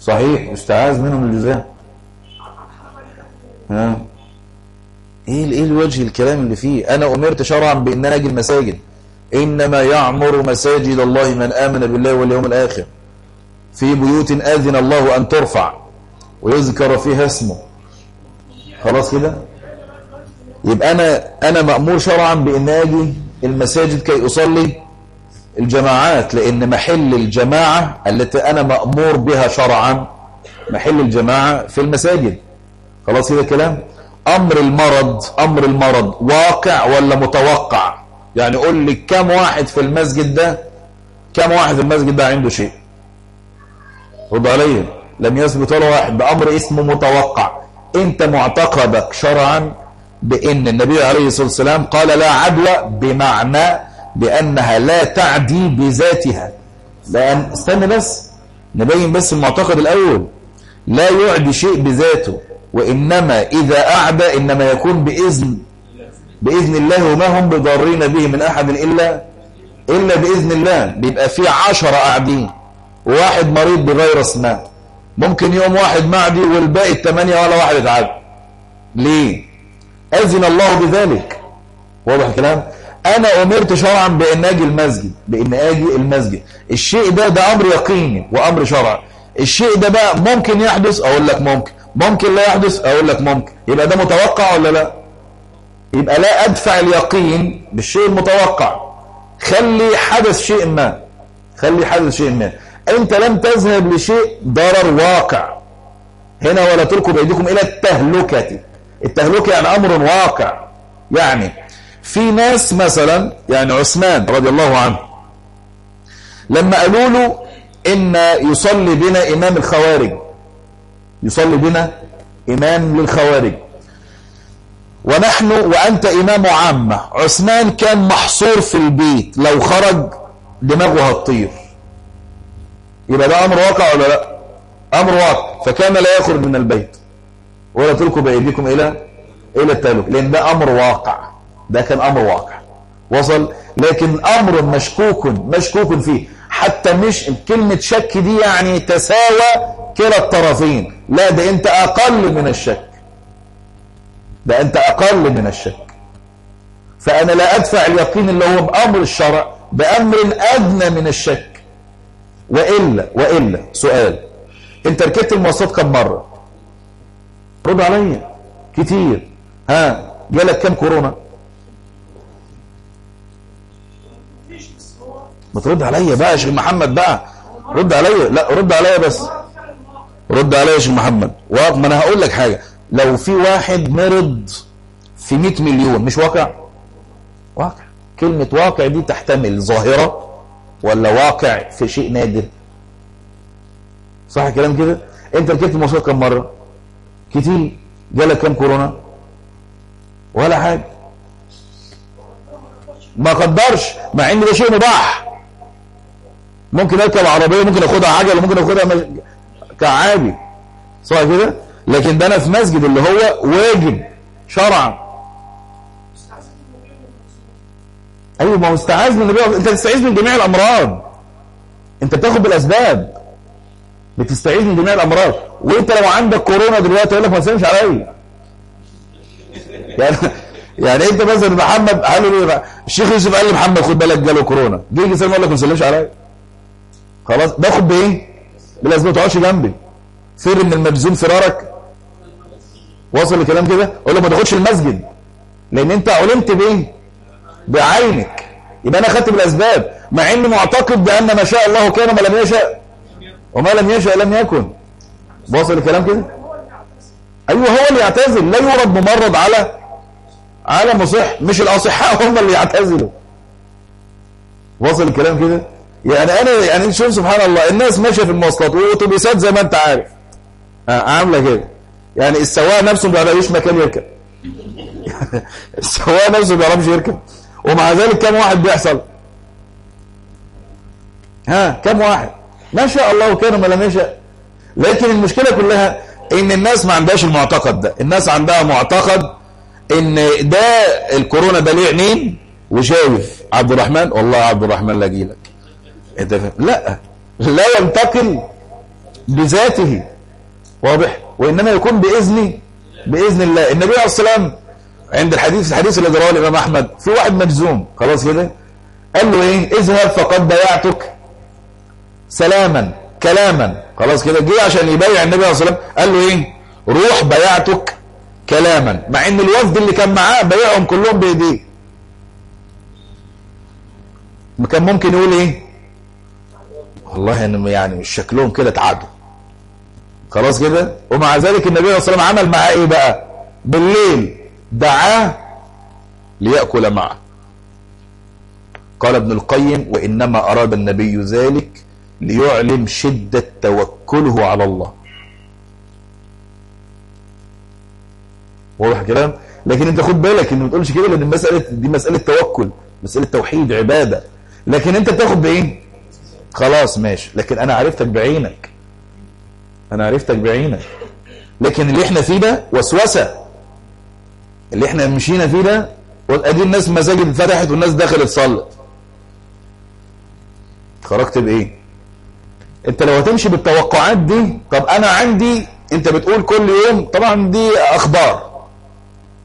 صحيح استعاذ منهم الجزاء. ها؟ إيه إيه الوجه الكلام اللي فيه؟ أنا أمرت شرعا بإن أنا أجي المساجد. إنما يعمر مساجد الله من آمن بالله واليوم الآخر. في بيوت أذن الله أن ترفع. ويذكر فيها اسمه. خلاص كده؟ يبقى أنا أنا مأمور شرعا بإن آجي المساجد كي أصلي الجماعات لأن محل الجماعة التي أنا مأمور بها شرعا محل الجماعة في المساجد. خلاص كده كلام؟ أمر المرض أمر المرض واقع ولا متوقع؟ يعني قول لي كم واحد في المسجد ده كم واحد في المسجد ده عنده شيء؟ رد عليا لم يثبت ولا واحد. بأمر اسمه متوقع. أنت معتقدك شرعا بإن النبي عليه الصلاة والسلام قال لا عدوى بمعنى بأنها لا تعدي بذاتها. لأن استنى بس نبين بس المعتقد الأول لا يعدي شيء بذاته وإنما إذا أعدى إنما يكون بإذن بإذن الله وما هم بضارين به من أحد إلا إلا بإذن الله. بيبقى في عشرة قاعدين وواحد مريض بفيروس ما ممكن يوم واحد معدي والباقي الثمانية ولا واحد اتعدى ليه؟ أذن الله بذلك. واضح الكلام؟ أنا أمرت شرعا بأن أجي المسجد بأن أجي المسجد. الشيء ده ده أمر يقيني وأمر شرعي الشيء ده بقى ممكن يحدث؟ أقول لك ممكن. ممكن لا يحدث؟ أقول لك ممكن. يبقى ده متوقع ولا لا؟ يبقى لا أدفع اليقين بالشيء المتوقع. خلي حدث شيء ما. خلي حدث شيء ما. أنت لم تذهب لشيء ضرر واقع. هنا ولا تلقوا بأيديكم إلى التهلكة. التهلكه يعني أمر واقع. يعني في ناس مثلا يعني عثمان رضي الله عنه لما قالوا له إن يصلي بنا إمام الخوارج يصلي بنا إمام للخوارج. ونحن وأنت إمام عامة. عثمان كان محصور في البيت. لو خرج دماغه هتطير. يبقى ده أمر واقع ولا لأ؟ أمر واقع. فكان لا يخرج من البيت. ولا تلقوا بأيديكم إلى إلى التهلك لأن ده أمر واقع. ده كان أمر واقع. وصل؟ لكن أمر مشكوك مشكوك فيه. حتى مش كلمة شك دي يعني تساوى كلا الطرفين. لا ده أنت أقل من الشك. ده أنت أقل من الشك. فأنا لا أدفع اليقين اللي هو بأمر الشرع بأمر أدنى من الشك. وإلا وإلا سؤال. أنت ركبت المواصلات كم مرة؟ رد عليا. كتير. ها جالك كم كورونا؟ ما ترد عليا بقى يا شيخ محمد بقى. رد عليا. لا رد عليا بس. رد عليا يا شيخ محمد. ما أنا هقول لك حاجة. لو في واحد مرض في 100 مليون مش واقع؟ واقع. كلمة واقع دي تحتمل ظاهرة ولا واقع في شيء نادر؟ صح الكلام كده؟ انت ركبت المواصلات كم مرة؟ كتير. جالك كم كورونا؟ ولا حاجة. ما قدرش مع إن ده شيء مباح. ممكن أركب عربية ممكن أخدها عجله ممكن أخدها مج... كعادي. صح كده؟ لكن ده أنا في مسجد اللي هو واجب شرعا. أيوه ما هو استعاذ من النبي. أنت تستعيذ من جميع الأمراض. أنت بتاخد بالأسباب. بتستعيذ من جميع الأمراض. وانت لو عندك كورونا دلوقتي يقول لك ما تسلمش عليا. يعني يعني انت مثلا محمد قال له الشيخ يوسف قال لمحمد خد بالك جاله كورونا. جه يسلم يقول لك ما تسلمش عليا. خلاص باخد بإيه؟ بالاسباب ما تقعدش جنبي. فر من المجزوم فرارك. واصل الكلام كده؟ أقول له ما تاخدش المسجد. لأن انت علمت بإيه؟ بعينك. يبقى أنا خدت بالأسباب. مع إني معتقد بأن ما شاء الله كان وما لم يشاء وما لم يشاء لم يكن. واصل الكلام كده؟ أيوه هو اللي يعتزل. لا يورد ممرض على على مصح مش الأصحاء هم اللي يعتزلوا. واصل الكلام كده؟ يعني أنا يعني شوف سبحان الله الناس ماشية في المواصلات واوتوبيسات زي ما أنت عارف. عاملة كده. يعني السواق نفسه ما بيلاقيش مكان يركب. السواق نفسه ما بيعرفش يركب. ومع ذلك كم واحد بيحصل؟ ها كم واحد؟ ما شاء الله كان ما لم يشاء. لكن المشكلة كلها إن الناس ما عندهاش المعتقد ده. الناس عندها معتقد إن ده الكورونا ده ليه عينين وشايف عبد الرحمن والله عبد الرحمن لا اجيلك أنت فاهم؟ لا. لا ينتقل بذاته. واضح. وإنما يكون بإذن بإذن الله. النبي عليه الصلاة والسلام عند الحديث الحديث الذي رواه الإمام أحمد في واحد مجزوم. خلاص كده؟ قال له إيه؟ اذهب فقد بايعتك سلاما كلاما. خلاص كده جه عشان يبايع النبي عليه الصلاه والسلام قال له إيه؟ روح بايعتك كلاما. مع إن الوفد اللي كان معاه بايعهم كلهم بإيديه. كان ممكن يقول إيه؟ والله يعني يعني مش شكلهم كده اتعادوا خلاص كده؟ ومع ذلك النبي صلى الله عليه وسلم عمل معاه إيه بقى؟ بالليل دعاه ليأكل معه. قال ابن القيم وإنما أراد النبي ذلك ليعلم شدة توكله على الله. واضح كلام لكن انت خد بالك ان ما تقولش كده لأن مسألة دي مسألة توكل مسألة توحيد عبادة. لكن انت بتاخد بايه خلاص ماشي. لكن أنا عرفتك بعينك. أنا عرفتك بعينك. لكن اللي إحنا فيه ده وسوسة. اللي إحنا مشينا فيه ده ادي الناس مساجد اتفتحت والناس دخلت صلت. خرجت بإيه؟ انت لو هتمشي بالتوقعات دي طب أنا عندي انت بتقول كل يوم طبعا دي أخبار.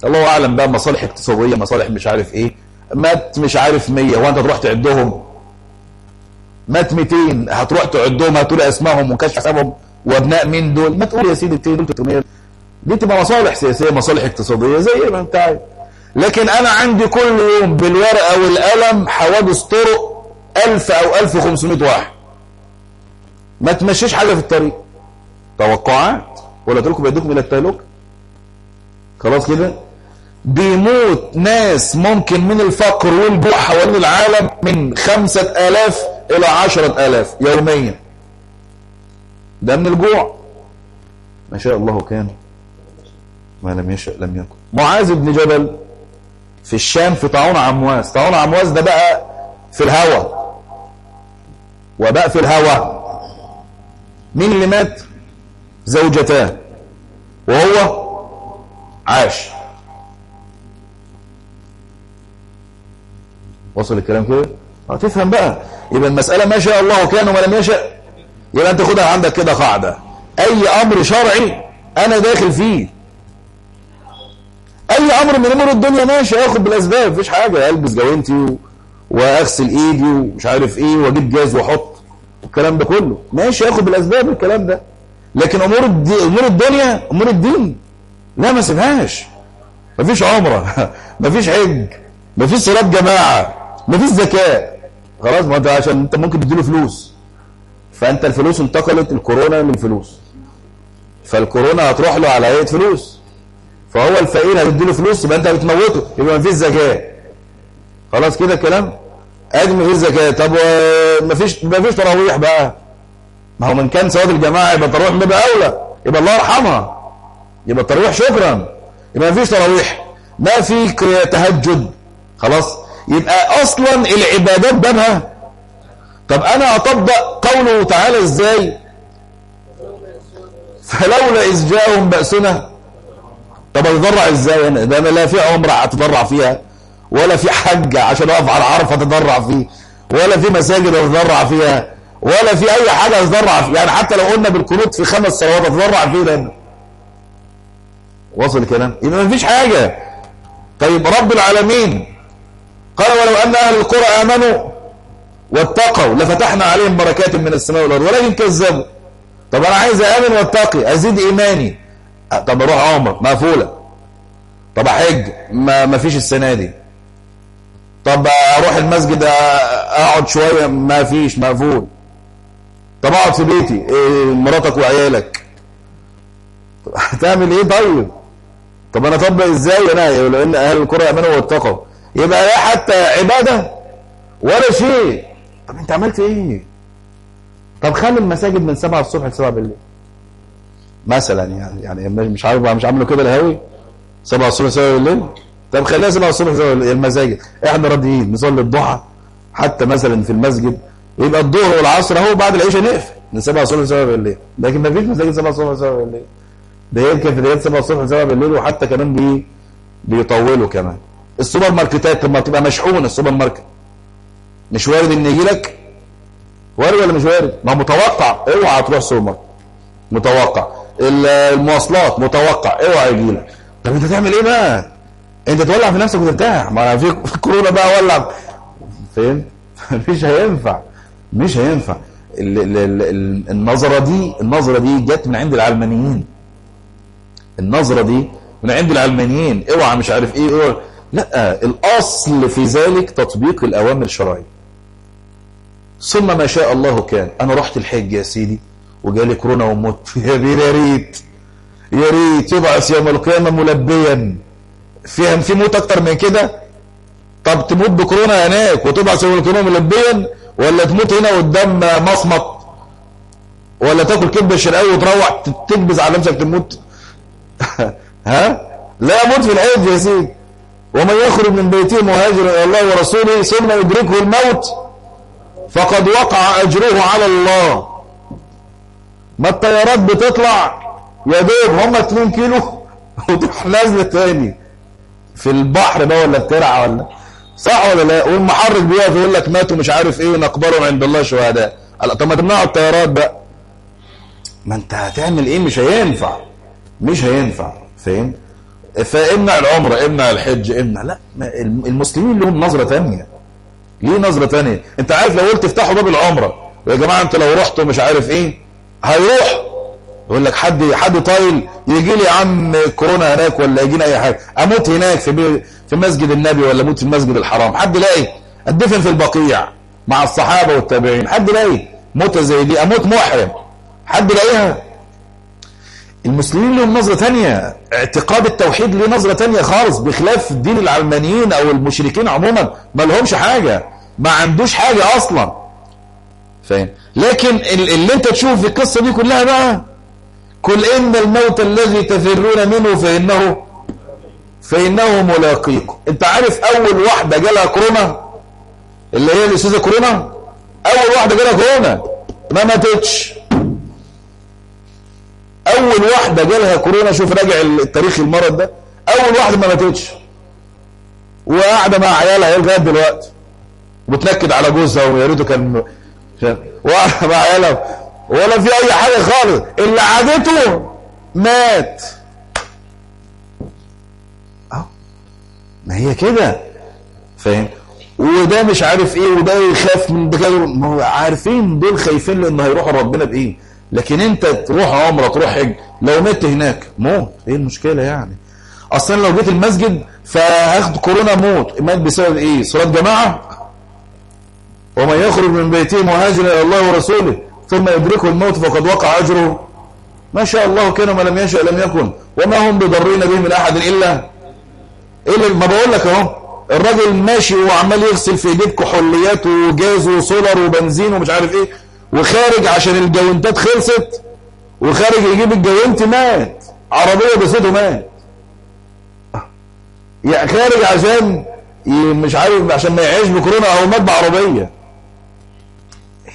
الله أعلم بقى مصالح اقتصادية مصالح مش عارف إيه. مات مش عارف 100 وأنت تروح تعدهم. مات 200 هتروح تعدهم هتقول أسمائهم وكشف حسابهم وأبناء مين دول. ما تقول يا سيدي 200 دول 300 دي تبقى مصالح سياسية مصالح اقتصادية زي ما أنت عارف لكن أنا عندي كل يوم بالورقة والقلم حوادث طرق 1000 أو 1500 واحد. ما تمشيش حاجة في الطريق. توقعات؟ ولا تلقوا بيدكم إلى التهلكه خلاص كده؟ بيموت ناس ممكن من الفقر والجوع حوالين العالم من خمسة آلاف إلى عشرة آلاف يوميا. ده من الجوع. ما شاء الله كان. ما لم يشاء لم يكن. معاذ بن جبل في الشام في طاعون عمواس. طاعون عمواس ده بقى في الهوى وبقى في الهوى مين اللي مات؟ زوجتان وهو عاش. وصل الكلام كده؟ هتفهم بقى. يبقى المسألة ما شاء الله كان وما لم يشاء يبقى أنت خدها عندك كده قاعدة. أي أمر شرعي أنا داخل فيه. أي أمر من أمور الدنيا ماشي آخد بالأسباب مفيش حاجة. ألبس جوانتي. وأغسل إيدي ومش عارف إيه وأجيب جاز وأحط. والكلام ده كله. ماشي اخد بالأسباب الكلام ده. لكن أمور. أمور الدنيا أمور الدين لا ما سيبهاش. مفيش عمرة مفيش حج مفيش صلاة جماعة مفيش زكاة. خلاص ما انت عشان انت ممكن تديله فلوس. فأنت الفلوس انتقلت الكورونا من فلوس. فالكورونا هتروح له على هيئه فلوس. فهو الفقير هتديله فلوس يبقى انت بتموته يبقى مفيش زكاة. خلاص كده الكلام؟ ادي مفيش زكاه طب مفيش مفيش تراويح بقى. ما هو من كان ثواب الجماعة يبقى التراويح بيبقى أولى. يبقى الله يرحمها. يبقى التراويح شكرا. يبقى مفيش تراويح. ما في تهجد. خلاص؟ يبقى أصلا العبادات بابها. طب أنا أطبق قوله تعالى إزاي؟ فلولا إذ جاءهم بأسنا. طب اتضرع إزاي أنا؟ ده لا في عمره اتضرع فيها. ولا في حج عشان أقف على عرفة اتضرع فيه ولا في مساجد اتضرع فيها ولا في أي حاجة اتضرع فيها. يعني حتى لو قلنا بالقنوت في خمس صلوات اتضرع فيه ده وصل الكلام؟ يبقى ما فيش حاجة. طيب رب العالمين قال ولو أن أهل القرى آمنوا واتقوا لفتحنا عليهم بركات من السماء والأرض ولكن كذبوا. طب أنا عايز آمن واتقي أزيد إيماني. طب أروح عمره مقفولة. طب أحج ما فيش السنة دي. طب أروح المسجد اقعد شوية؟ ما فيش مقفول. طب اقعد في بيتي. إيه مراتك وعيالك. هتعمل إيه طيب؟ طب أنا اطبق إزاي؟ أنا لو ان أهل القرى امنوا واتقوا يبقى لا حتى عبادة ولا شيء. طب انت عملت إيه؟ طب خلي المساجد من 7 الصبح ل 7 بالليل. مثلا يعني يعني مش عارف مش عامله كده الهوي 7 الصبح 7 بالليل؟ طب خليها 7 الصبح 7 بالليل المساجد إحنا راضيين نصلي الضحى حتى مثلا في المسجد. يبقى الظهر والعصر أهو بعد العشاء نقفل. 7 الصبح 7 بالليل لكن ما فيش مساجد 7 الصبح 7 بالليل ده في ليالي 7 الصبح 7 بالليل وحتى كمان بي بيطولوا كمان. السوبر ماركتات لما تبقى مشحون السوبر ماركت. مش وارد إن يجي لك؟ وارد ولا مش وارد؟ ما متوقع. اوعى تروح سوبر متوقع. المواصلات متوقع. اوعى يجي لك. طب أنت تعمل إيه بقى؟ انت تولع في نفسك وترتاح. ما في كورونا بقى ولع. فين مش هينفع. مش هينفع. النظرة دي النظرة دي جت من عند العلمانيين. النظرة دي من عند العلمانيين. اوعى مش عارف إيه اوعى. لا الأصل في ذلك تطبيق الأوامر الشرعية. ثم ما شاء الله كان. أنا رحت الحج يا سيدي وجالي كورونا ومت يا ريت يا ريت يبعث يوم القيامة ملبيا. فيها في موت أكتر من كده؟ طب تموت بكورونا هناك وتبعث القيامه ملبيا ولا تموت هنا قدام مصمت؟ ولا تاكل كبده شرقاوي وتروح تكبز على نفسك تموت؟ ها؟ لا موت في الحج يا سيدي. ومن يخرج من بيته مهاجرا إلى الله ورسوله ثم يدركه الموت فقد وقع أجره على الله. ما الطيارات بتطلع؟ يا دوب هم 2 كيلو وتروح نازلة تاني. في البحر بقى ولا بترعى ولا؟ صح ولا لا؟ والمحرك بيقف يقول لك ماتوا مش عارف إيه ونقبرهم عند الله شهداء. طب ما تمنعوا الطيارات بقى. ما انت هتعمل إيه؟ مش هينفع. مش هينفع. فاهم؟ فامنع العمرة امنع الحج امنع لا المسلمين لهم نظرة ثانية ليه نظرة ثانية انت عارف لو قلت افتحوا باب العمرة يا جماعة انت لو رحتوا مش عارف إيه هيروح. يقول لك حد حد طايل يجي لي يا عم كورونا هناك ولا يجي لي أي حاجة. أموت هناك في في مسجد النبي ولا أموت في المسجد الحرام. حد لاقي؟ ادفن في البقيع مع الصحابة والتابعين. حد لاقي؟ موتة زي دي. أموت محرم. حد لاقيها؟ المسلمين لهم نظرة تانية. اعتقاد التوحيد له نظرة تانية خالص بخلاف دين العلمانيين أو المشركين عموما. ما لهمش حاجة. ما عندوش حاجة أصلا. فاهم؟ لكن اللي أنت تشوف في القصة دي كلها بقى كل ان الموت الذي تفرون منه فانه فانه ملاقيكم. أنت عارف أول واحدة جالها كورونا؟ اللي هي الأستاذة كورونا؟ أول واحدة جالها كورونا. ما ماتتش. أول واحدة جالها كورونا. شوف راجع التاريخ المرض ده. أول واحدة ما ماتتش. وقاعدة مع عيالها لغاية دلوقتي. وبتنكد على جوزها ويا ريته كان وقاعدة مع عيالها. ولا في أي حاجة خالص. اللي عادته مات. أه؟ ما هي كده. فاهم؟ وده مش عارف إيه وده يخاف من ده ما هو عارفين دول خايفين لأن هيروحوا ربنا بإيه. لكن أنت تروح عمرة تروح حج. لو مت هناك موت. إيه المشكلة يعني؟ أصلا لو جيت المسجد فهاخد كورونا موت. مات بسبب إيه؟ صلاة جماعة؟ ومن يخرج من بيته مهاجرا إلى الله ورسوله. ثم يدركه الموت فقد وقع أجره. ما شاء الله كان وما لم يشاء لم يكن. وما هم بضرين به من أحد الا الا ما بقول لك أهو. الراجل ماشي وعمال يغسل في إيديه كحوليات وجاز وسولر وبنزين ومش عارف إيه. وخارج عشان الجوانتات خلصت. وخارج يجيب الجوانت مات. عربية بسيطه مات. يعني خارج عشان مش عارف عشان ما يعيش بكورونا أو مات بعربية.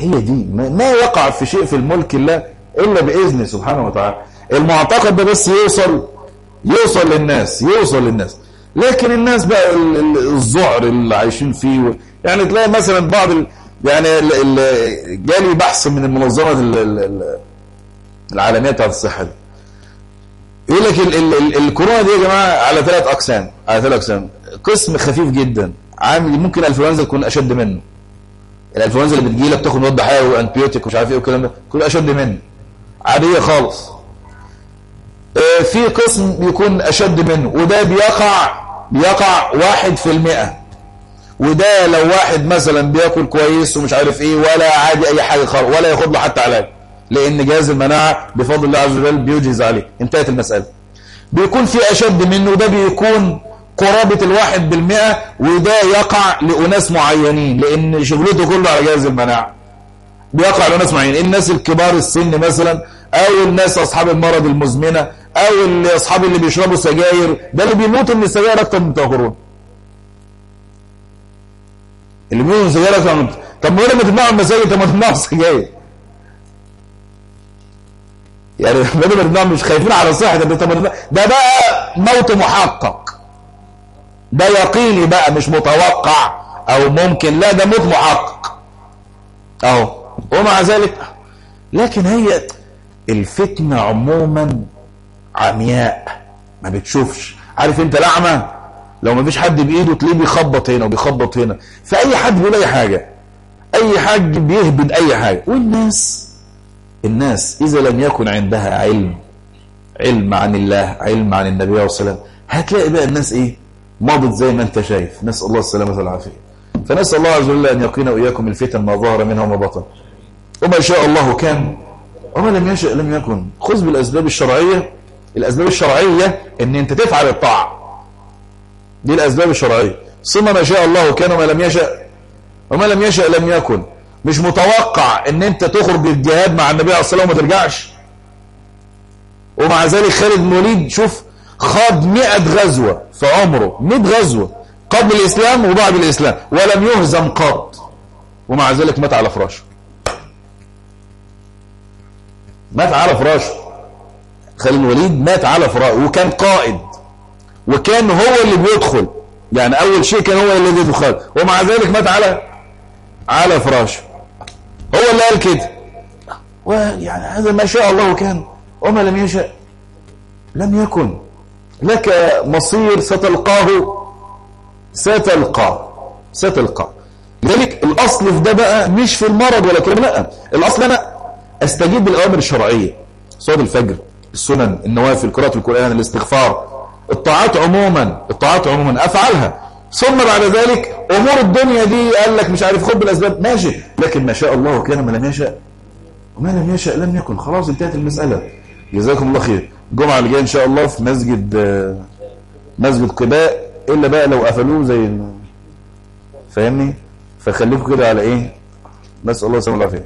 هي دي. ما يقع في شيء في الملك الله إلا بإذنه سبحانه وتعالى. المعتقد ده بس يوصل يوصل للناس يوصل للناس. لكن الناس بقى الذعر اللي عايشين فيه يعني تلاقي مثلا بعض يعني جالي بحث من المنظمة العالمية بتاعت الصحة دي. يقول لك الكورونا دي يا جماعة على ثلاث أقسام على ثلاث أقسام. قسم خفيف جدا عامل ممكن الانفلونزا تكون أشد منه. الانفلونزا اللي بتجي لك تاخد مضاد حيوي وانتبيوتيك ومش عارف إيه والكلام ده كله أشد منه. عادية خالص. في قسم بيكون أشد منه وده بيقع بيقع واحد في المئة. وده لو واحد مثلا بياكل كويس ومش عارف إيه ولا عادي أي حاجة خالص ولا ياخد له حتى علاج. لأن جهاز المناعة بفضل الله عز وجل بيجهز عليه. انتهت المسألة. بيكون في أشد منه ده بيكون قرابة الواحد بالمئة وده يقع لأناس معينين لأن شغلته كله على جهاز المناعة. بيقع لأناس معينين. الناس الكبار السن مثلا أو الناس أصحاب المرض المزمنة أو أصحاب اللي بيشربوا سجاير ده اللي بيموتوا من السجاير أكتر من الكورونا اللي بيقولوا السجاير أكتر من طب ما لما تمنعوا المساجد طب ما تمنعوا السجاير. يعني ما تمنعوا مش خايفين على صحة ده بقى موت محقق. ده يقيني بقى مش متوقع أو ممكن لا ده موت محقق. أهو ومع ذلك لكن هي الفتنة عموما عمياء ما بتشوفش. عارف أنت الأعمى؟ لو ما فيش حد بإيده تلاقيه بيخبط هنا وبيخبط هنا. فأي حد بيقول أي حاجة أي حاج بيهبد أي حاجة. والناس الناس إذا لم يكن عندها علم علم عن الله علم عن النبي عليه الصلاة والسلام هتلاقي بقى الناس إيه؟ ماضت زي ما انت شايف. نسأل الله السلامة والعافية. فنسأل الله عز وجل أن يقينا وإياكم الفتن ما ظهر منها وما بطن. وما شاء الله كان وما لم يشاء لم يكن. خذ بالأسباب الشرعية. الأسباب الشرعية إن أنت تفعل الطاعة. دي الأسباب الشرعية. ثم ما شاء الله كان وما لم يشاء وما لم يشاء لم يكن. مش متوقع إن أنت تخرج الجهاد مع النبي عليه الصلاة والسلام وما ترجعش. ومع ذلك خالد بن وليد شوف خاض 100 غزوة في عمره 100 غزوة قبل الإسلام وبعد الإسلام ولم يهزم قط. ومع ذلك مات على فراشه. مات على فراشه. خالد بن وليد مات على فراشه وكان قائد وكان هو اللي بيدخل. يعني أول شيء كان هو الذي يدخل ومع ذلك مات على على فراشه. هو اللي قال كده. ويعني هذا ما شاء الله كان وما لم يشاء لم يكن. لك مصير ستلقاه. ستلقاه. ستلقاه. لذلك الأصل في ده بقى مش في المرض ولا كده لا. الأصل أنا أستجيب بالاوامر الشرعية. صلاه الفجر السنن النوافل قراءة القرآن الاستغفار الطاعات عموما الطاعات عموما أفعلها. ثم بعد ذلك أمور الدنيا دي قال لك مش عارف خد بالأسباب. ماشي. لكن ما شاء الله كان ما لم يشاء وما لم يشاء لم يكن. خلاص انتهت المسألة. جزاكم الله خير. الجمعة اللي جاية إن شاء الله في مسجد مسجد قباء إلا بقى لو قفلوه زي فاهمني؟ فخليكم كده على إيه؟ نسال الله السلامه والعافيه